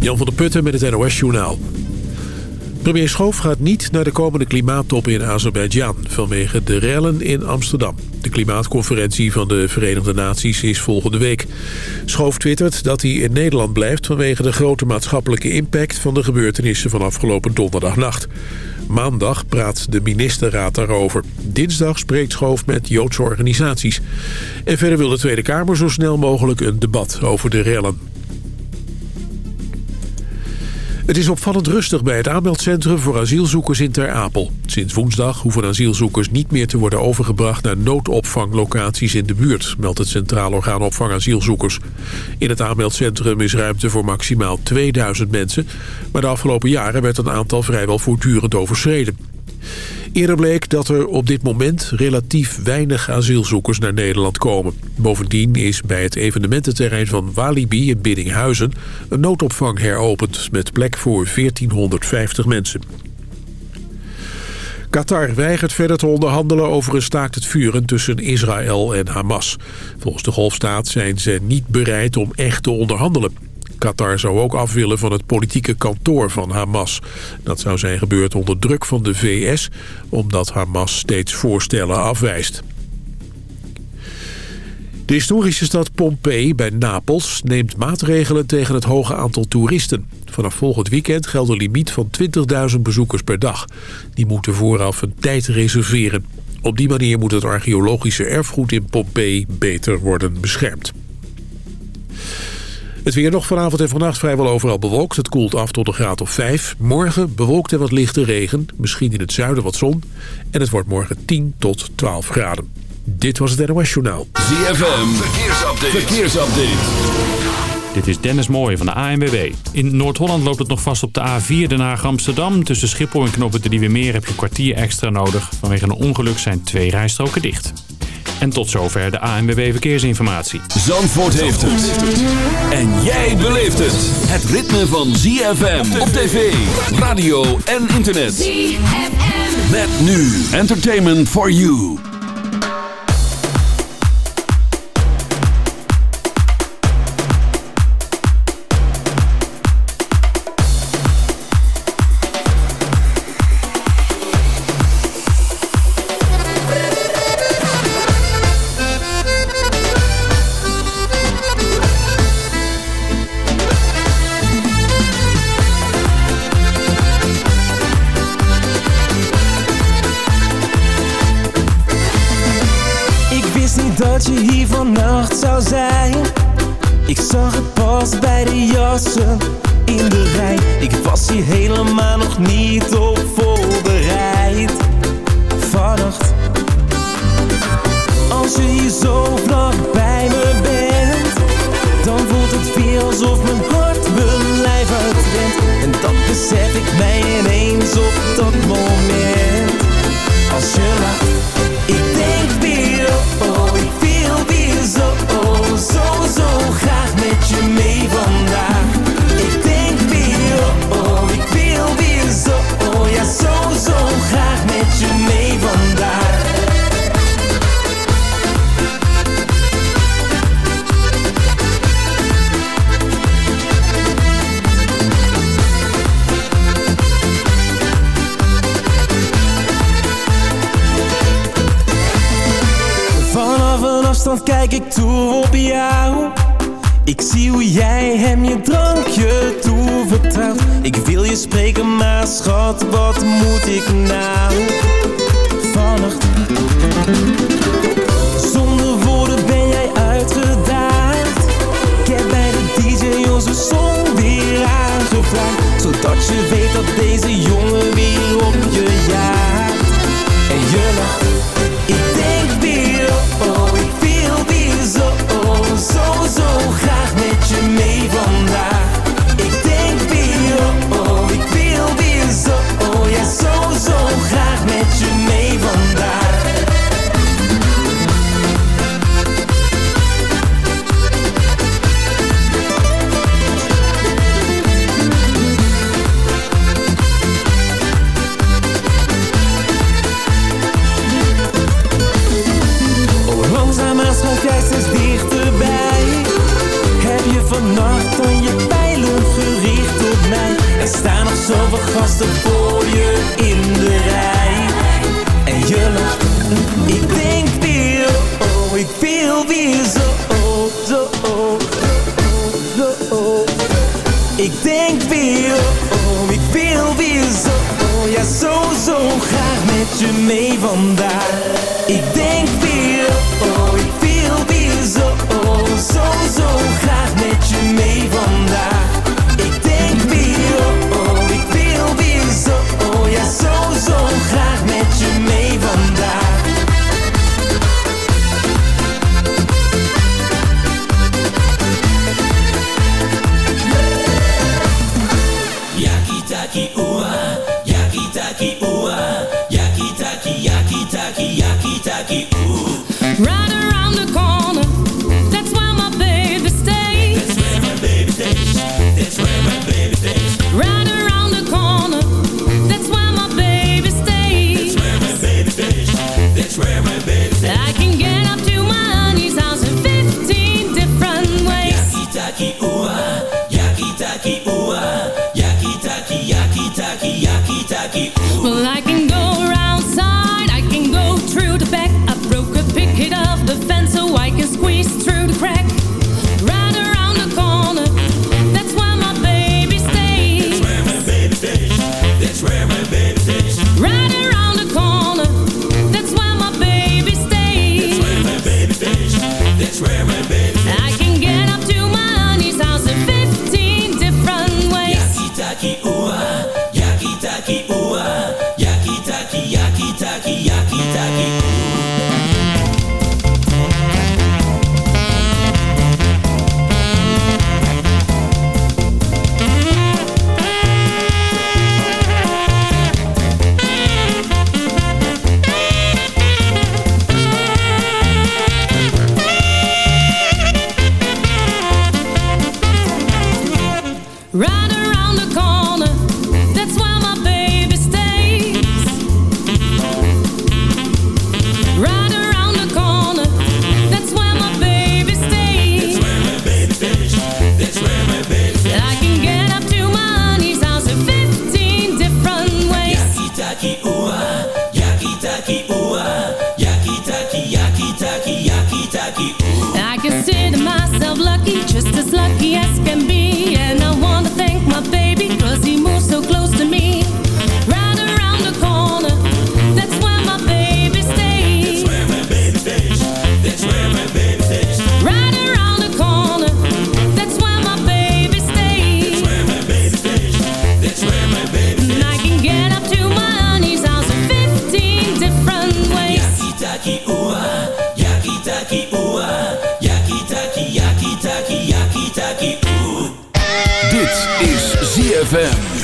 Jan van der Putten met het NOS-journaal. Premier Schoof gaat niet naar de komende klimaattop in Azerbeidzjan... vanwege de rellen in Amsterdam. De klimaatconferentie van de Verenigde Naties is volgende week. Schoof twittert dat hij in Nederland blijft... vanwege de grote maatschappelijke impact van de gebeurtenissen van afgelopen donderdagnacht. Maandag praat de ministerraad daarover. Dinsdag spreekt Schoof met Joodse organisaties. En verder wil de Tweede Kamer zo snel mogelijk een debat over de rellen. Het is opvallend rustig bij het aanmeldcentrum voor asielzoekers in Ter Apel. Sinds woensdag hoeven asielzoekers niet meer te worden overgebracht naar noodopvanglocaties in de buurt, meldt het Centraal Orgaan Opvang Asielzoekers. In het aanmeldcentrum is ruimte voor maximaal 2000 mensen, maar de afgelopen jaren werd een aantal vrijwel voortdurend overschreden. Eerder bleek dat er op dit moment relatief weinig asielzoekers naar Nederland komen. Bovendien is bij het evenemententerrein van Walibi in Biddinghuizen... een noodopvang heropend met plek voor 1450 mensen. Qatar weigert verder te onderhandelen over een staakt het vuren tussen Israël en Hamas. Volgens de golfstaat zijn ze niet bereid om echt te onderhandelen. Qatar zou ook af willen van het politieke kantoor van Hamas. Dat zou zijn gebeurd onder druk van de VS... omdat Hamas steeds voorstellen afwijst. De historische stad Pompeii bij Napels neemt maatregelen tegen het hoge aantal toeristen. Vanaf volgend weekend geldt een limiet van 20.000 bezoekers per dag. Die moeten vooraf een tijd reserveren. Op die manier moet het archeologische erfgoed in Pompeii beter worden beschermd. Het weer nog vanavond en vannacht vrijwel overal bewolkt. Het koelt af tot een graad of 5. Morgen bewolkt en wat lichte regen. Misschien in het zuiden wat zon. En het wordt morgen 10 tot 12 graden. Dit was het NOS Journaal. ZFM, verkeersupdate. verkeersupdate. Dit is Dennis Mooij van de ANWB. In Noord-Holland loopt het nog vast op de A4 Den Haag-Amsterdam. Tussen Schiphol en Knoppen de Nieuwe Meer heb je een kwartier extra nodig. Vanwege een ongeluk zijn twee rijstroken dicht. En tot zover de ANWB Verkeersinformatie. Zandvoort heeft het. En jij beleeft het. Het ritme van ZFM op tv, radio en internet. ZFM. Met nu Entertainment for You. De kijk ik toe op jou. Ik zie hoe jij hem je drankje toevertrouwt Ik wil je spreken, maar schat, wat moet ik nou? Vannacht. Zonder woorden ben jij uitgedaagd Ik heb bij de DJ onze song weer aangevraagd. Zodat je weet dat deze jongen weer op je jaagt. En je lacht dichterbij. Heb je vannacht aan je pijlen gericht op mij? Er staan nog zoveel gasten voor je in de rij. En je ik denk weer, oh, ik wil weer zo, oh, zo, oh, zo, oh. Ik denk weer, oh, ik wil weer zo, oh, ja, zo, zo graag met je mee vandaag. Ik denk weer, oh, ik digas ZFM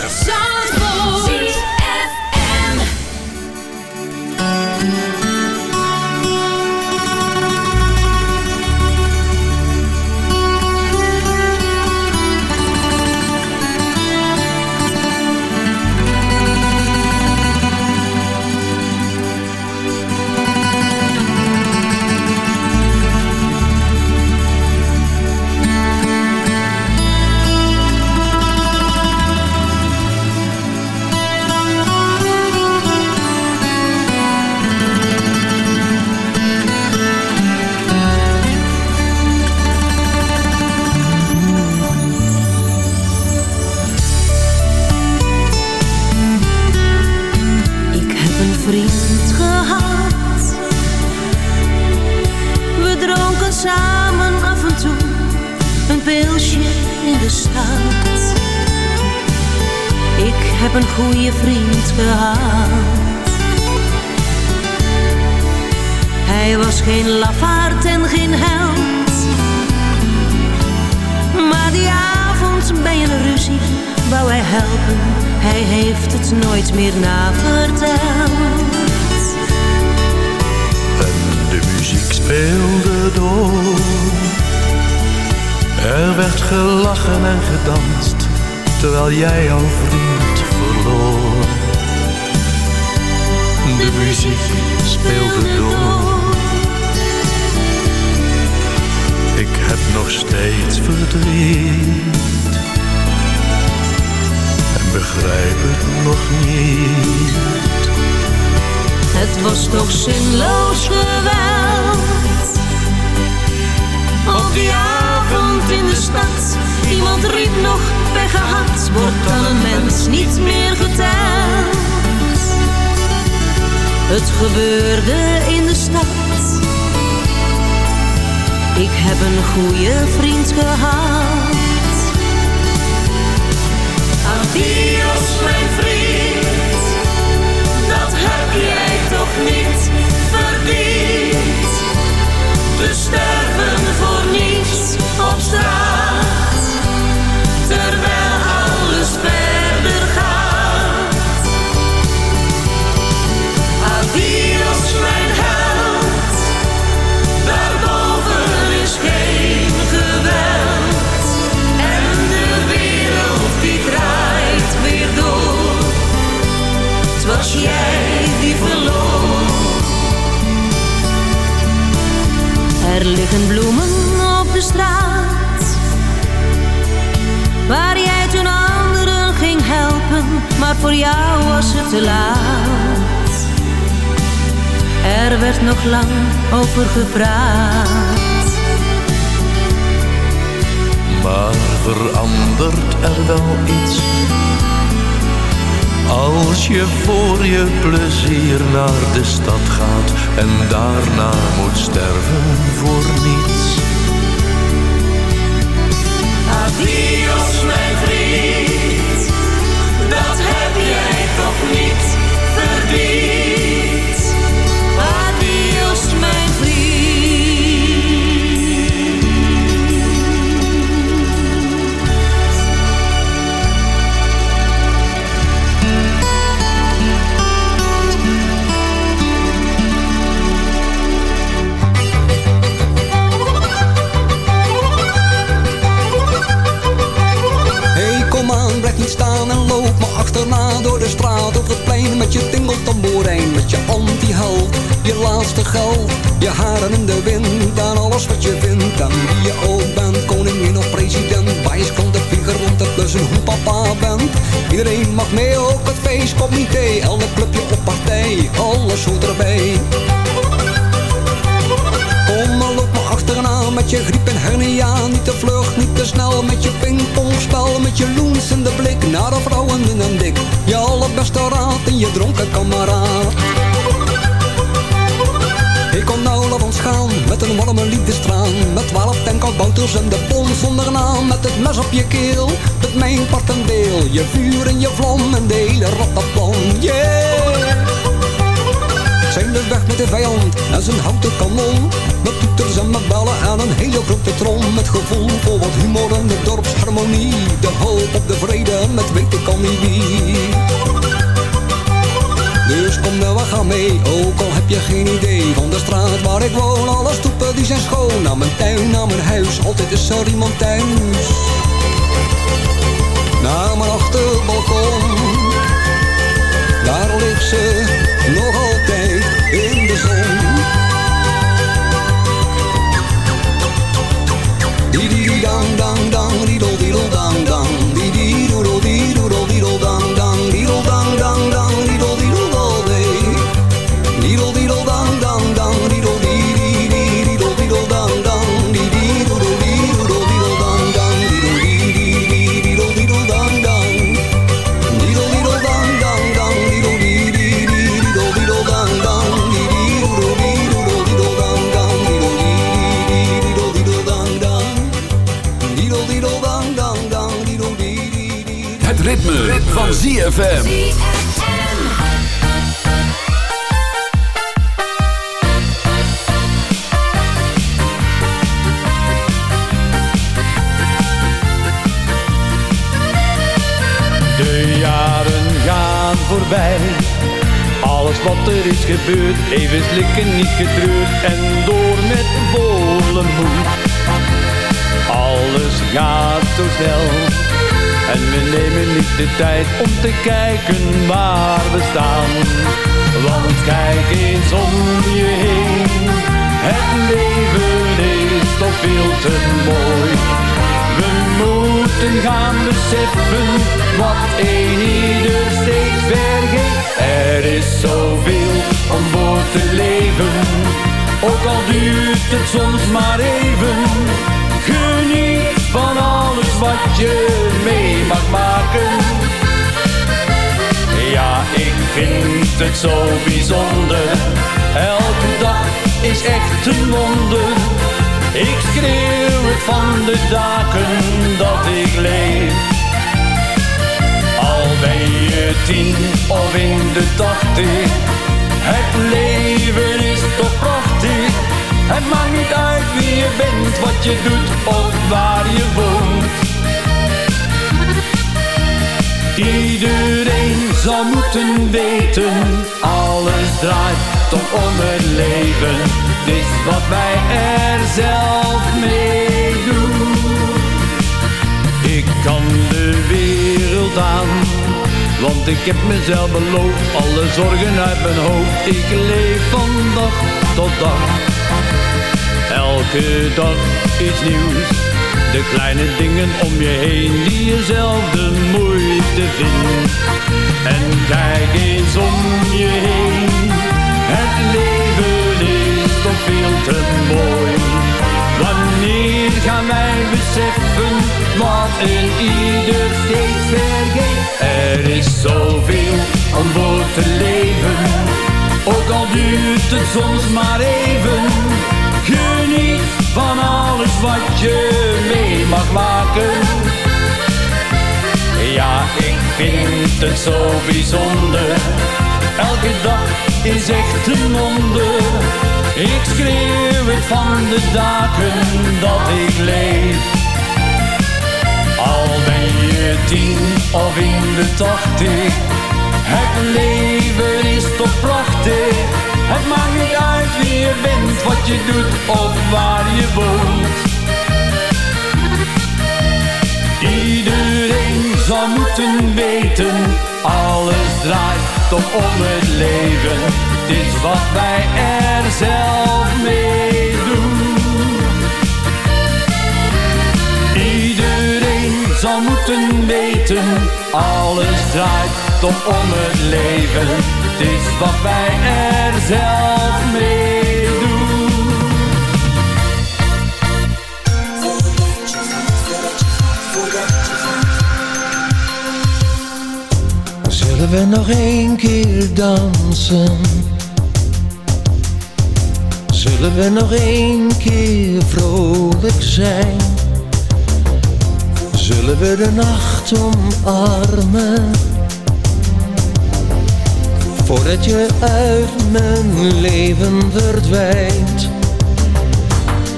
Hij was geen lafaard en geen held. Maar die avond bij een ruzie wou hij helpen. Hij heeft het nooit meer naverteld. En de muziek speelde door. Er werd gelachen en gedanst, terwijl jij jouw vriend verloor. De muziek speelde door. Heb nog steeds verdriet. En begrijp het nog niet. Het was toch zinloos geweld. Op die avond in de stad, iemand riep nog weggehad. Wordt dan een mens niet meer geteld. Het gebeurde in de stad. Ik heb een goede vriend gehad. Adios, mijn vriend. Dat heb jij toch niet verdiend. We sterven voor niets jij die verloor. Er liggen bloemen op de straat. Waar jij toen anderen ging helpen, maar voor jou was het te laat. Er werd nog lang over gepraat. Maar verandert er wel iets? Als je voor je plezier naar de stad gaat en daarna moet sterven voor niets. Adios, mijn vriend. Dat heb jij toch niet verdiend. Niet staan en loop me achterna door de straat of het plein met je tingeltamboerijn, met je anti-held, je laatste geld, je haren in de wind en alles wat je vindt en wie je ook bent, koningin of president, wijs komt de vinger rond het plus hoe papa bent. Iedereen mag mee, ook het feestcomité, elk clubje op partij, alles hoort erbij. Met je griep en hernia. Niet te vlug, niet te snel met je pingpongspel. Met je loens in de blik naar de vrouwen in een dik. Je allerbeste raad en je dronken kameraad. Ik kom nou, laat ons gaan, met een warme liefdestraan. Met twaalf tankkabouters en de bon zonder naam. Met het mes op je keel, met mijn part en deel. Je vuur en je vlam en de hele rattenplan, yeah zijn we weg met de vijand en zijn houten kanon. Met toeters en met bellen en een hele grote trom. Met gevoel voor wat humor en de dorpsharmonie. De hoop op de vrede met weet ik niet wie. Dus kom nou, we gaan mee, ook al heb je geen idee Van de straat waar ik woon, alle stoepen die zijn schoon Naar mijn tuin, naar mijn huis, altijd is er iemand thuis Naar mijn achterbalkon Daar ligt ze ZFM. De jaren gaan voorbij. Alles wat er is gebeurd, even slikken niet getreurd en door met volle moed. Alles gaat zo snel en we nemen niet de tijd om te kijken waar we staan. Want kijk eens om je heen, het leven is toch veel te mooi. We moeten gaan beseffen wat een ieder steeds vergeet. Er is zoveel om voor te leven, ook al duurt het soms maar even. Geniet van alles wat je het zo bijzonder. Elke dag is echt een wonder. Ik schreeuw het van de daken dat ik leef. Al ben je tien of in de tachtig. Het leven is toch prachtig. Het maakt niet uit wie je bent, wat je doet of waar je woont. Iedereen zou moeten weten, alles draait toch om het leven. Het is wat wij er zelf mee doen. Ik kan de wereld aan, want ik heb mezelf beloofd. Alle zorgen uit mijn hoofd, ik leef van dag tot dag. Elke dag iets nieuws. De kleine dingen om je heen die je zelf de moeite En kijk eens om je heen. Het leven is toch veel te mooi. Wanneer gaan wij beseffen wat een ieder steeds vergeet? Er is zoveel om voor te leven. Ook al duurt het soms maar even. Geniet van alles wat je mee mag maken. Ja, ik vind het zo bijzonder. Elke dag is echt een wonder. Ik schreeuw het van de daken dat ik leef. Al ben je tien of in de tachtig. Het leven is toch prachtig. Het maakt niet uit wie je bent, wat je doet of waar je woont. Zou moeten weten, alles draait toch om het leven. Het is wat wij er zelf mee doen. Iedereen zou moeten weten, alles draait toch om het leven. Het is wat wij er zelf mee doen. We nog één keer dansen? Zullen we nog één keer vrolijk zijn? Zullen we de nacht omarmen? Voordat je uit mijn leven verdwijnt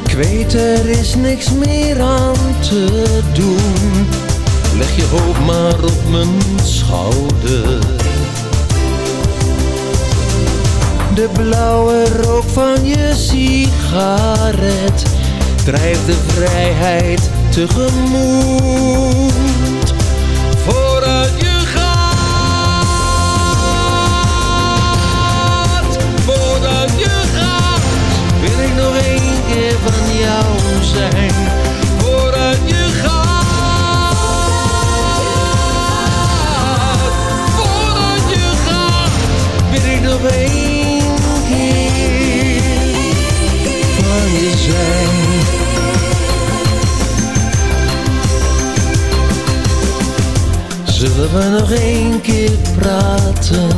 Ik er is niks meer aan te doen Leg je hoofd maar op mijn schouder. De blauwe rook van je sigaret Drijft de vrijheid tegemoet. Vooruit je gaat. Vooruit je gaat. Wil ik nog één keer van jou zijn we nog één keer praten?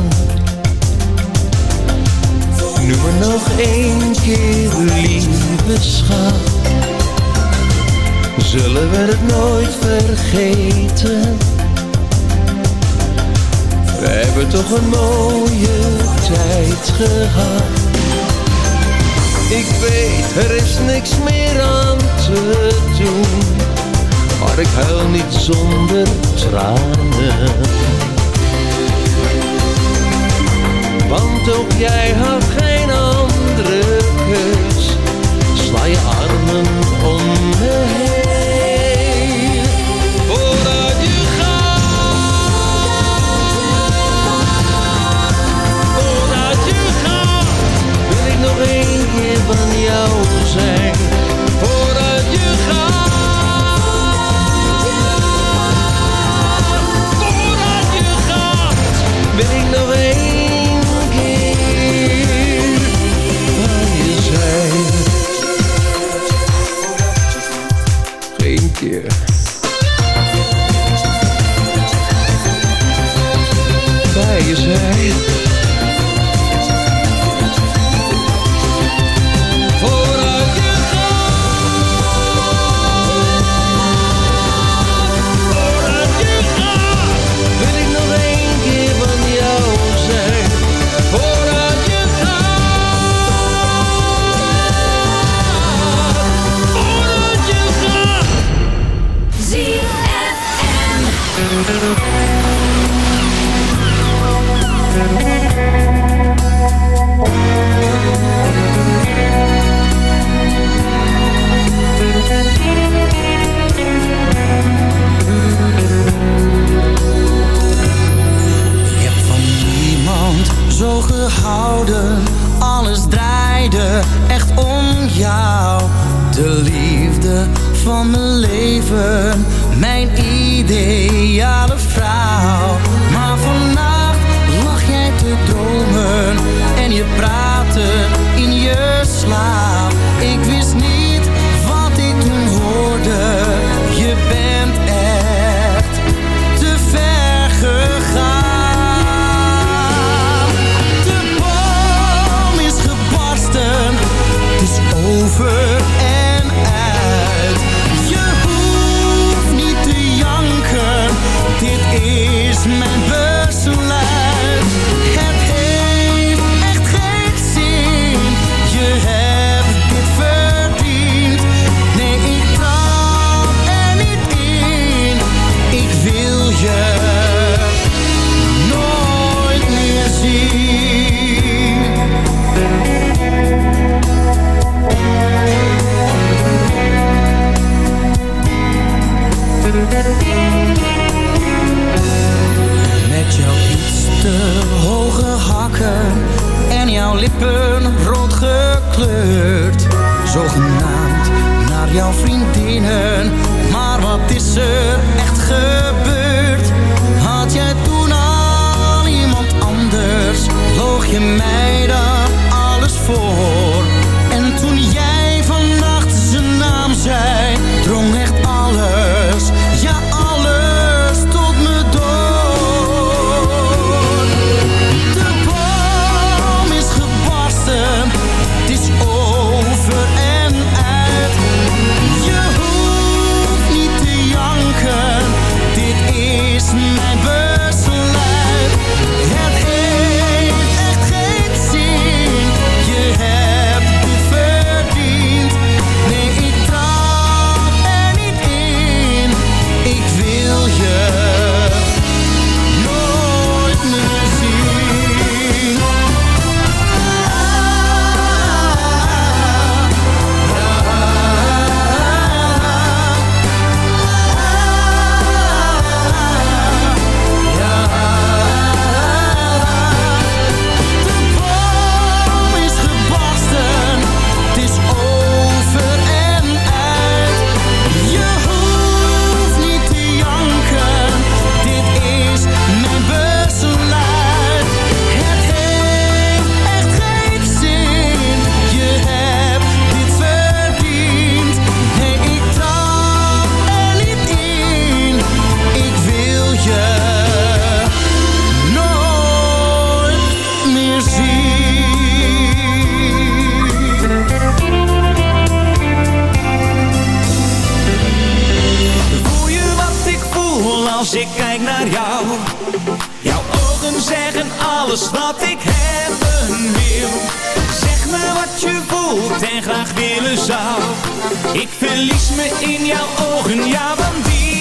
Nu maar nog één keer, lieve schat. Zullen we het nooit vergeten? We hebben toch een mooie tijd gehad. Ik weet, er is niks meer aan te doen. Maar ik huil niet zonder tranen. Want ook jij had geen andere keus. Sla je armen om me heen. Vooruit je gaat. Vooruit je gaat. Wil ik nog één keer van jou zijn. en graag willen zou. Ik verlies me in jouw ogen, ja want die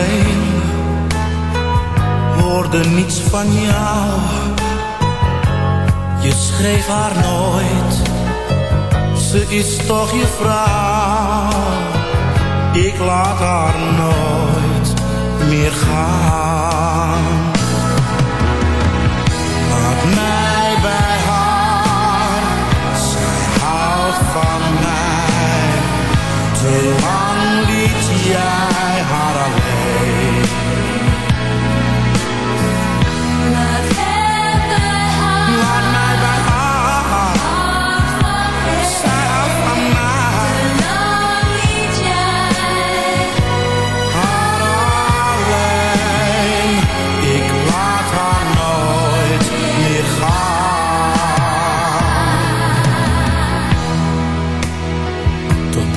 alleen, hoorde niets van jou. Je schreef haar nooit, ze is toch je vrouw. Ik laat haar nooit meer gaan.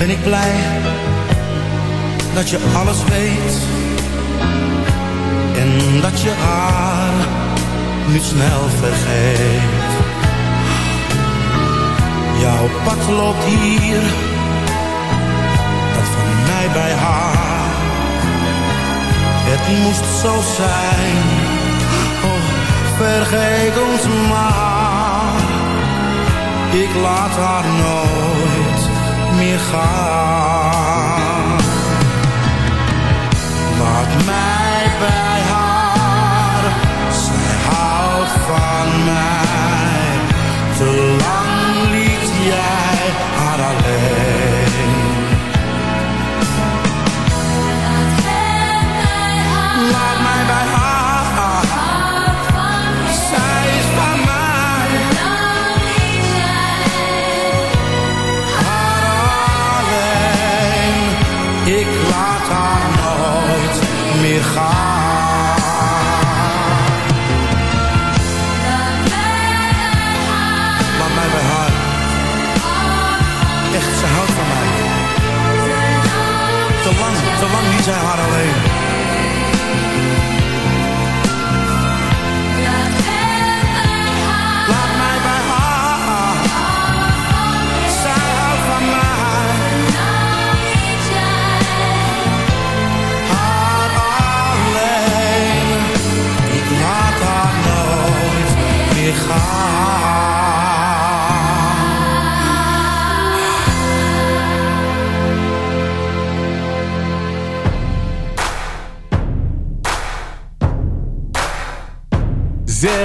Ben ik blij dat je alles weet en dat je haar niet snel vergeet. Jouw pad loopt hier, dat van mij bij haar. Het moest zo zijn, oh, vergeet ons maar. Ik laat haar nooit meer gaan. Laat mij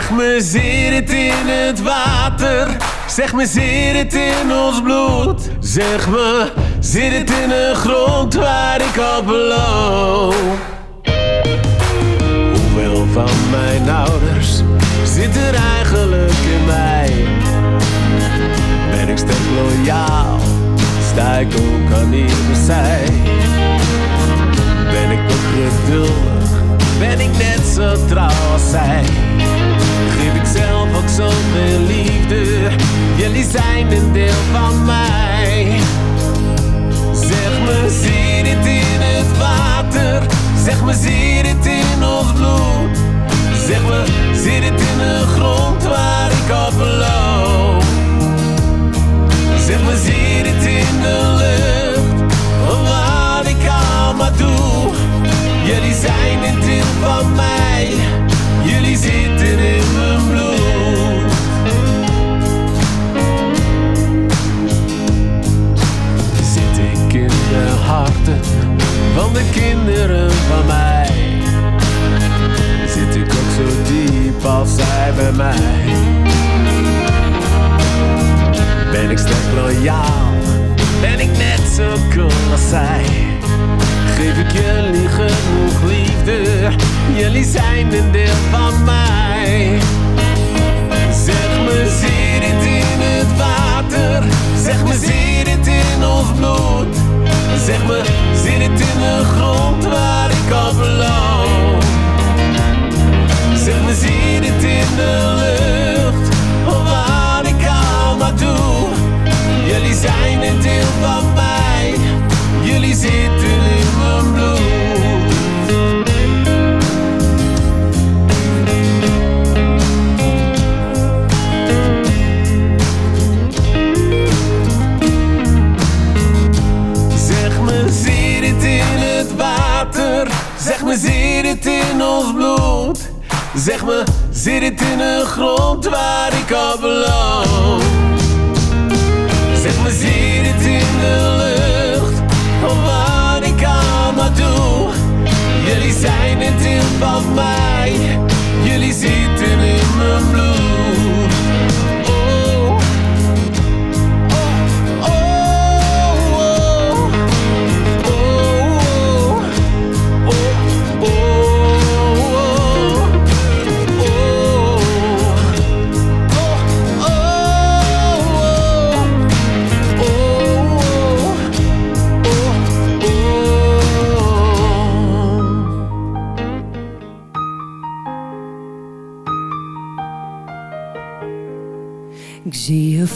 Zeg me, zit het in het water? Zeg me, zit het in ons bloed? Zeg me, zit het in de grond waar ik op loop? Hoeveel van mijn ouders zit er eigenlijk in mij? Ben ik sterk loyaal? Sta ik ook aan iedere zij? Ben ik nog geduldig? Ben ik net zo trouw als zij? Zoveel liefde? Jullie zijn een deel van mij. Zeg me, zie het in het water? Zeg me, zie het in ons bloed? Zeg me, zit het in de grond waar ik op loop? Zeg me, zit het in de lucht?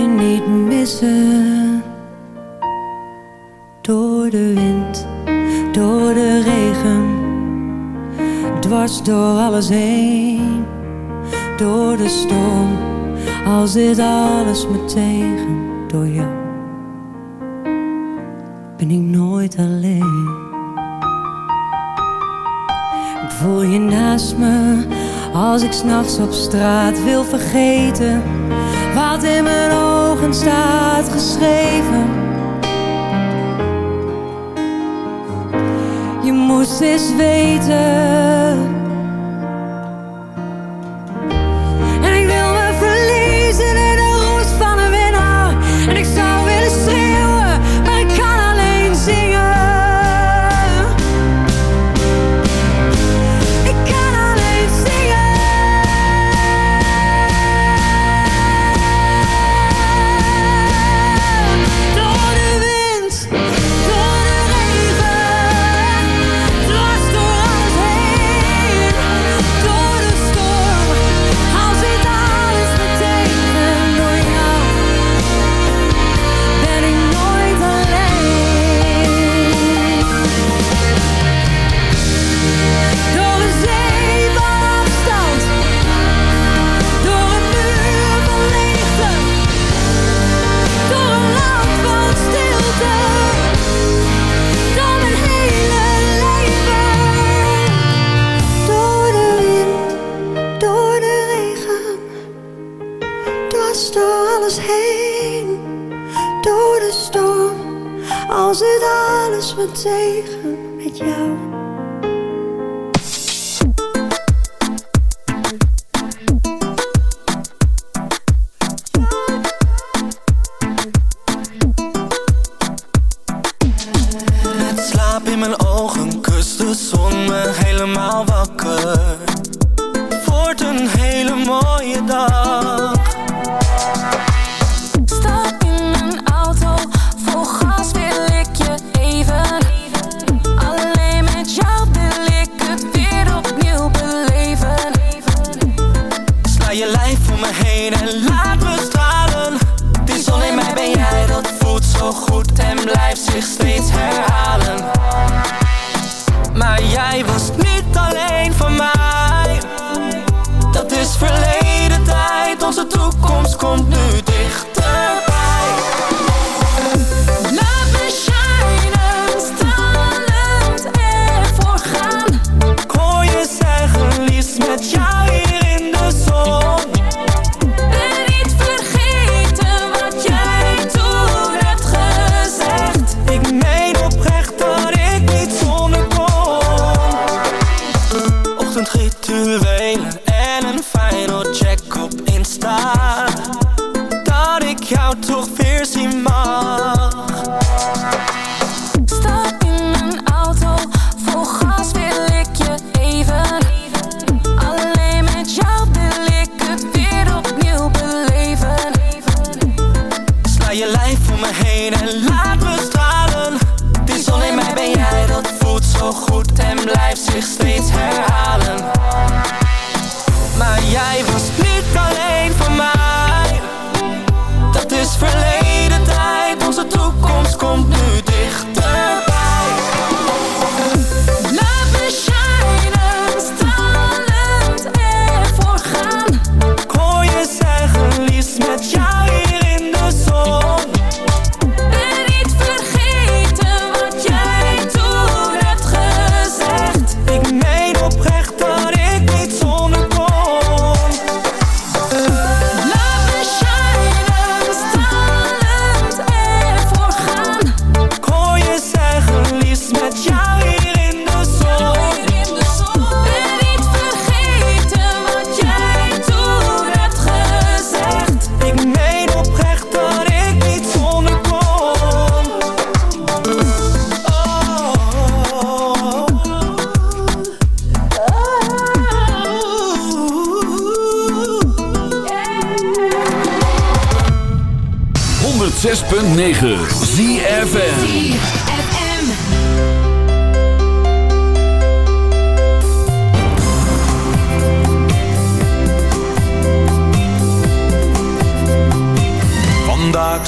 je niet missen. Door de wind, door de regen, dwars door alles heen. Door de storm, Als dit alles me tegen. Door jou ben ik nooit alleen. Ik voel je naast me als ik s'nachts op straat wil vergeten wat in mijn ogen staat geschreven. Je moest eens weten.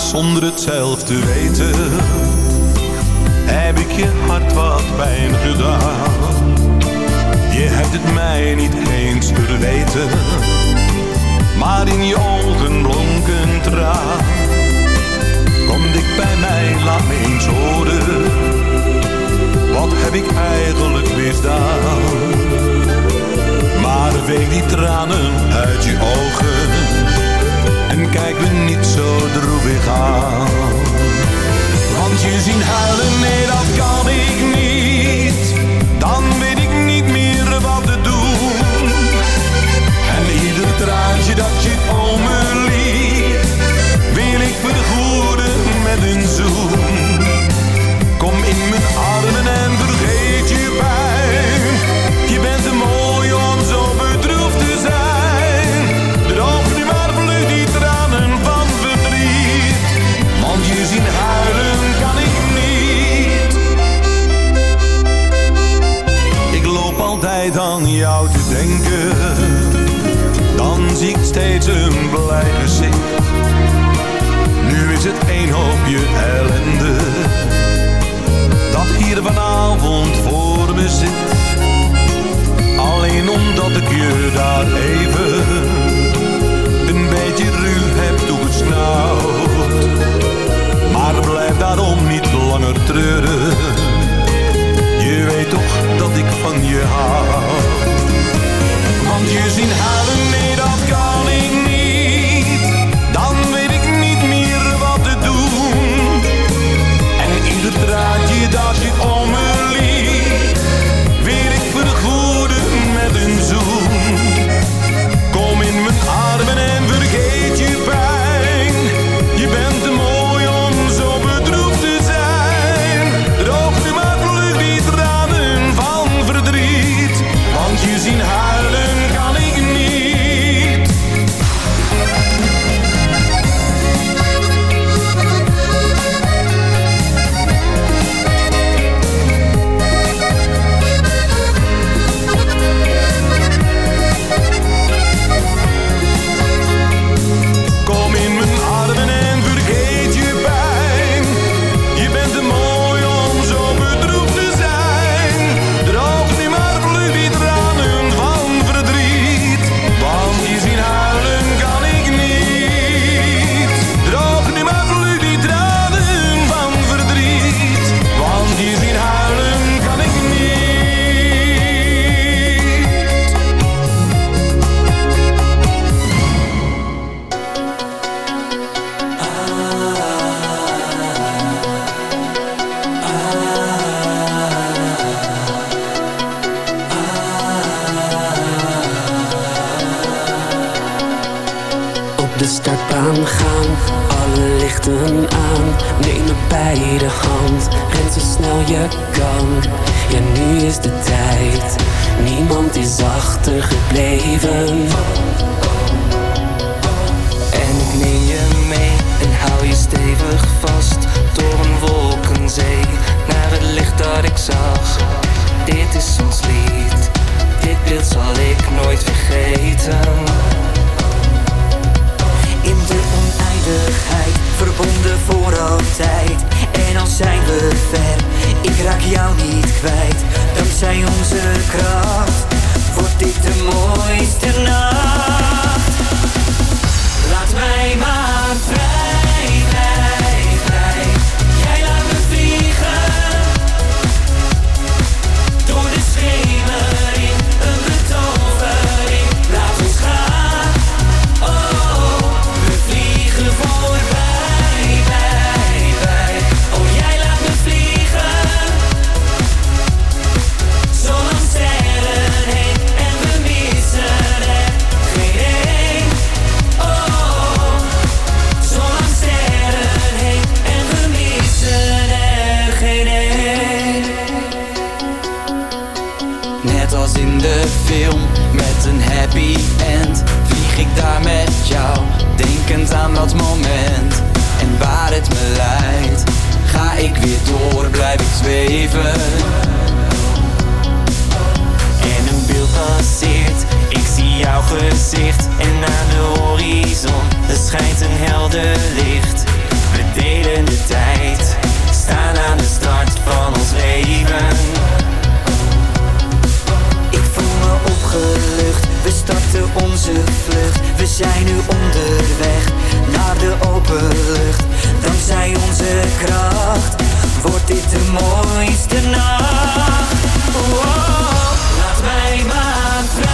zonder het zelf te weten Heb ik je hart wat pijn gedaan. Je hebt het mij niet eens verweten Maar in je ogen blonk een traan. Kom dik bij mij, laat me eens horen Wat heb ik eigenlijk misdaan? Maar week die tranen uit je ogen en kijk me niet zo droevig aan. Want je zien huilen, nee dat kan ik niet, dan weet ik niet meer wat te doen. En ieder traantje dat je om me liet, wil ik vergoeden met een zoen. gezicht. Nu is het een hoopje ellende. Dat hier vanavond voor me zit. Alleen omdat ik je daar even een beetje ruw heb toegesnauwd. Maar blijf daarom niet langer treuren. Je weet toch dat ik van je hou. Want je zien halen nee dat kan ik niet. In de oneindigheid, verbonden voor altijd. En al zijn we ver, ik raak jou niet kwijt. Dankzij onze kracht, wordt dit de mooiste nacht. Laat mij maar vrij. En een beeld passeert, ik zie jouw gezicht En aan de horizon, er schijnt een helder licht. We delen de tijd, staan aan de start van ons leven. Ik voel me opgelucht, we starten onze vlucht. We zijn nu onderweg naar de open lucht. Dankzij onze kracht wordt dit de mooiste nacht Wow. Laat mij maar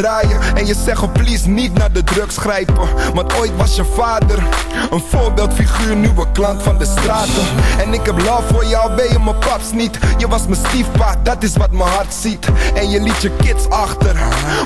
ik het terugdraaien En je zeggen please niet naar de drugs grijpen. Want ooit was je vader Een voorbeeldfiguur, nu een klant van de straten. En ik heb love voor jou, ben je mijn paps niet? Je was mijn stiefpa, dat is wat mijn hart ziet. En je liet je kids achter.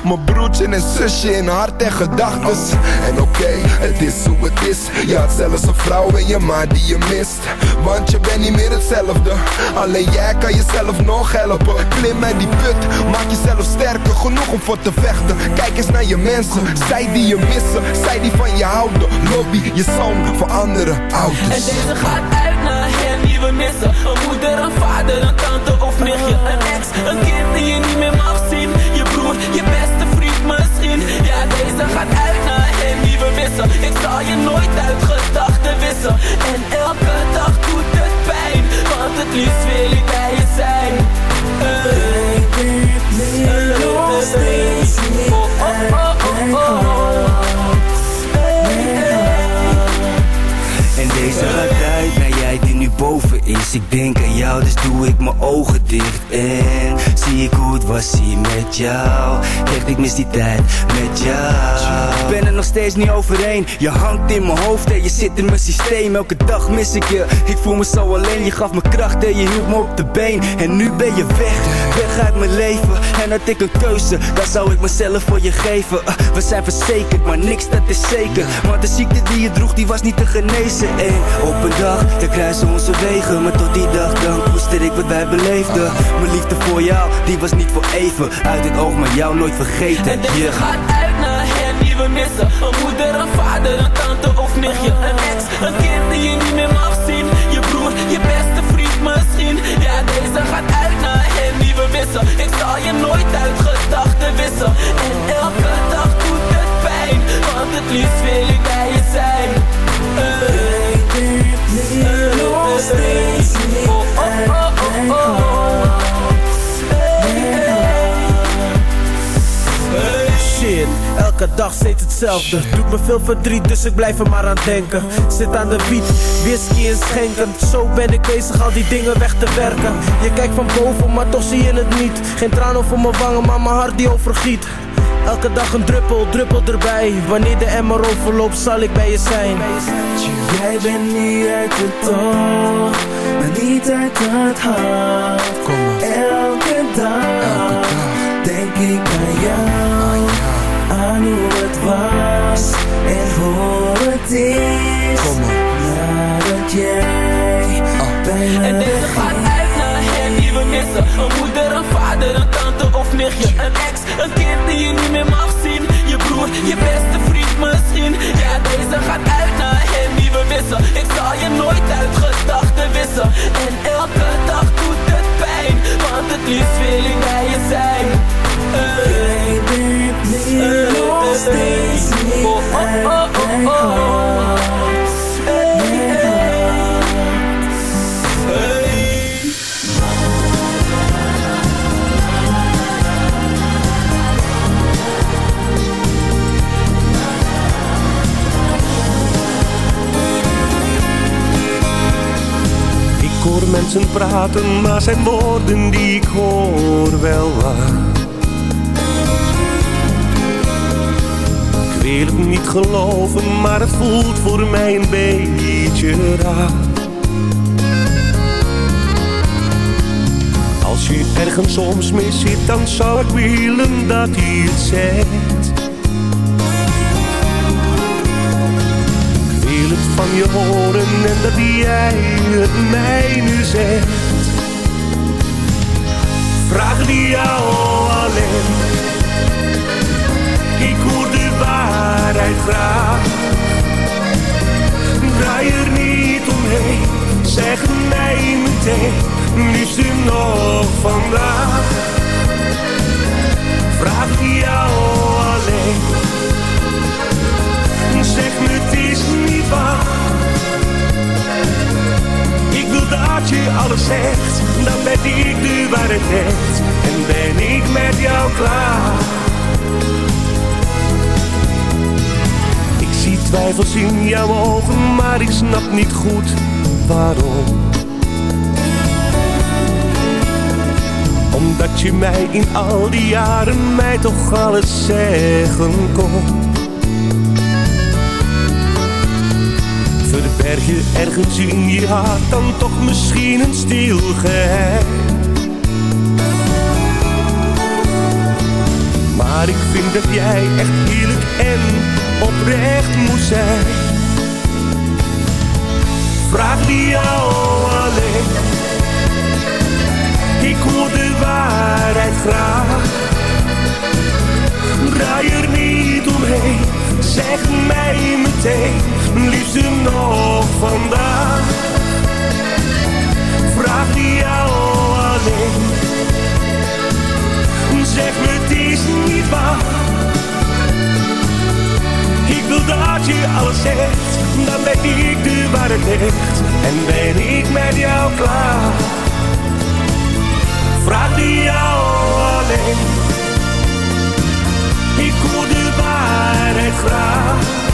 Mijn broertje en zusje in hart en gedachtes En oké, het is hoe het is. Je had zelfs een vrouw en je ma die je mist. Want je bent niet meer hetzelfde. Alleen jij kan jezelf nog helpen. Klim uit die put, maak jezelf sterker. Genoeg om voor te vechten. Kijk eens naar je mensen. Zij die je missen, zij die van je houden. Lobby je zoon voor andere En ouders deze gaat uit naar hem die we missen. Een moeder, een vader, een tante of nichtje. Een ex, een kind die je niet meer mag zien. Je broer, je beste vriend misschien. Ja, deze gaat uit naar hem die we missen. Ik zal je nooit uit gedachten wissen. En elke dag doet het pijn Want het liefst wil ik bij je zijn en deze tijd ben jij die hey, hey. ik denk aan jou, dus doe ik mijn ogen dicht. En zie ik hoe het was hier met jou. Echt, ik mis die tijd met jou. Ik ben er nog steeds niet overheen. Je hangt in mijn hoofd en je zit in mijn systeem. Elke dag mis ik je, ik voel me zo alleen. Je gaf me kracht en je hield me op de been. En nu ben je weg, weg uit mijn leven. En had ik een keuze, dan zou ik mezelf voor je geven. Uh, We zijn verzekerd, maar niks dat is zeker. Want de ziekte die je droeg, die was niet te genezen. En op een dag, dan kruisen onze wegen. Maar tot die dag, dan koester ik wat wij beleefden. Mijn liefde voor jou, die was niet voor even. Uit het oog, maar jou nooit vergeten. En deze Yeah. gaat uit naar hen die we missen. Een moeder, een vader, een tante of nichtje. Een ex, een kind die je niet meer mag zien. Je broer, je beste vriend misschien. Ja, deze gaat uit naar hen die we missen. Ik zal je nooit uit gedachten wissen. En elke dag doet het pijn Want het liefst wil ik bij je zijn. Nog elke dag steeds hetzelfde. Doet me veel verdriet, dus ik blijf er maar aan denken. Zit aan de wiet, whisky en schenken. Zo ben ik bezig al die dingen weg te werken. Je kijkt van boven, maar toch zie je het niet. Geen traan over mijn wangen, maar mijn hart die overgiet Elke dag een druppel, druppel erbij. Wanneer de emmer overloopt, zal ik bij je zijn. Jij bent niet uit het oog, maar niet uit het hart. Elke dag, denk ik aan jou, aan hoe het was en hoe het is. Nadat jij bij me En deze gaat uit naar hen die we missen. Een moeder, een vader, een tante nichtje Een ex, een kind die je niet meer mag zien. Je broer, je beste vriend misschien. Ja, deze gaat uit naar hen die we missen. Ik zal je nooit uit gedachten wissen. En elke dag doet het pijn Want het liefst wil ik bij je zijn. Jij bent niet nog steeds niet oh, oh, oh, oh. Mensen praten, maar zijn woorden die ik hoor wel waar. Ik wil het niet geloven, maar het voelt voor mij een beetje raar. Als je ergens soms mee zit, dan zou ik willen dat hij het zegt. Je horen en dat jij het mij nu zegt. Vraag die jou alleen. Ik hoor de waarheid graag. Draai er niet omheen, zeg mij meteen, liefste nog vandaag. Vraag die jou alleen. Zeg me het is niet waar Ik wil dat je alles zegt Dan ben ik de waarheid echt En ben ik met jou klaar. Ik zie twijfels in jouw ogen Maar ik snap niet goed waarom. Omdat je mij in al die jaren mij toch alles zeggen kon Je ergens in je hart dan toch misschien een stil Maar ik vind dat jij echt eerlijk en oprecht moet zijn. Vraag die jou alleen. Ik hoor de waarheid graag. Draai er niet omheen Zeg mij meteen, liefste nog vandaag. Vraag die jou alleen. Zeg me het is niet waar. Ik wil dat je alles zegt, dan ben ik de waarheid. En ben ik met jou klaar. Vraag die jou alleen. Ik hoor de waarheid graag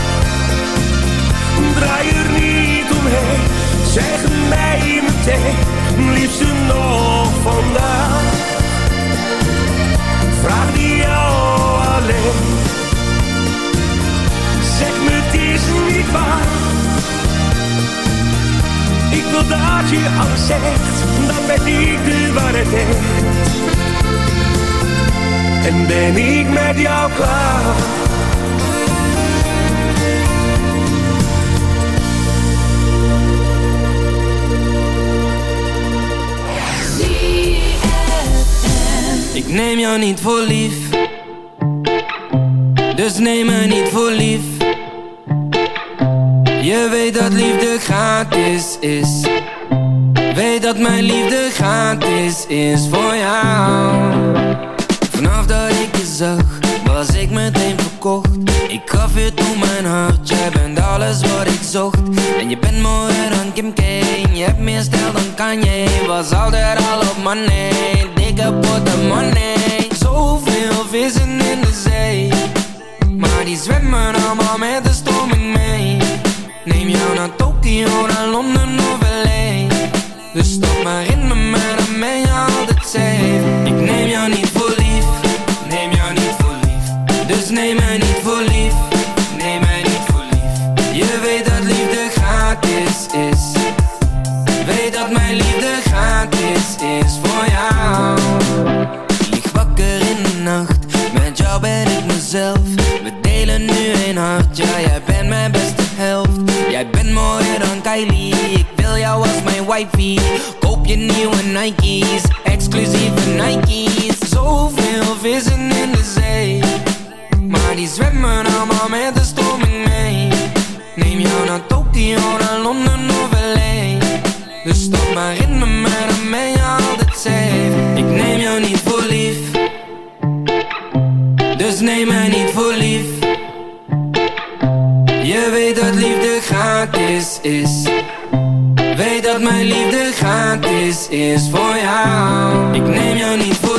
draai er niet omheen. Zeg mij meteen, liefste nog vandaag. Vraag die jou alleen. Zeg me het is niet waar. Ik wil dat je alles zegt, dan ben ik de waarheid. En ben ik met jou klaar. Ik neem jou niet voor lief. Dus neem me niet voor lief. Je weet dat liefde gratis is. Weet dat mijn liefde gratis is voor jou. Vanaf dat ik je zag Was ik meteen verkocht. Ik gaf je toen mijn hart Jij bent alles wat ik zocht. En je bent mooier dan Kim K Je hebt meer stijl dan Kanye. Was altijd al op money Dikke money. Zoveel vissen in de zee Maar die zwemmen allemaal met de stroming mee Neem jou naar Tokio, naar Londen wifey Koop je nieuwe Nike's Exclusieve Nike's. Zoveel vissen in de zee. Maar die zwemmen allemaal met de stroming mee. Neem jou naar Tokio, naar Londen of LA Dus stap maar in me, maar dan ben je altijd safe. Ik neem jou niet voor lief. Dus neem mij niet voor lief. Je weet dat liefde gratis is dat mijn liefde gratis is voor jou. Ik neem jou niet voor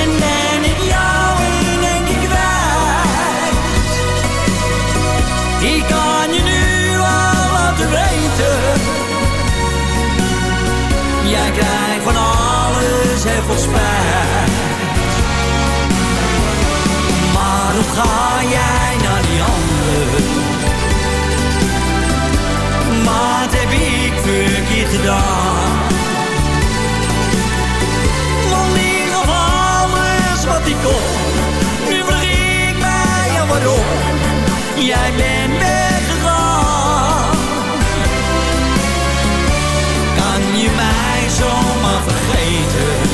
En neem ik jou in, ik wijs, die kan je nu al laten weten. Jij krijgt van alles heel veel spijt. Maar hoe ga jij naar die andere? Maar het heb ik voor. Nu vraag ik mij jou waarom. Jij bent weggegaan. Kan je mij zomaar vergeten?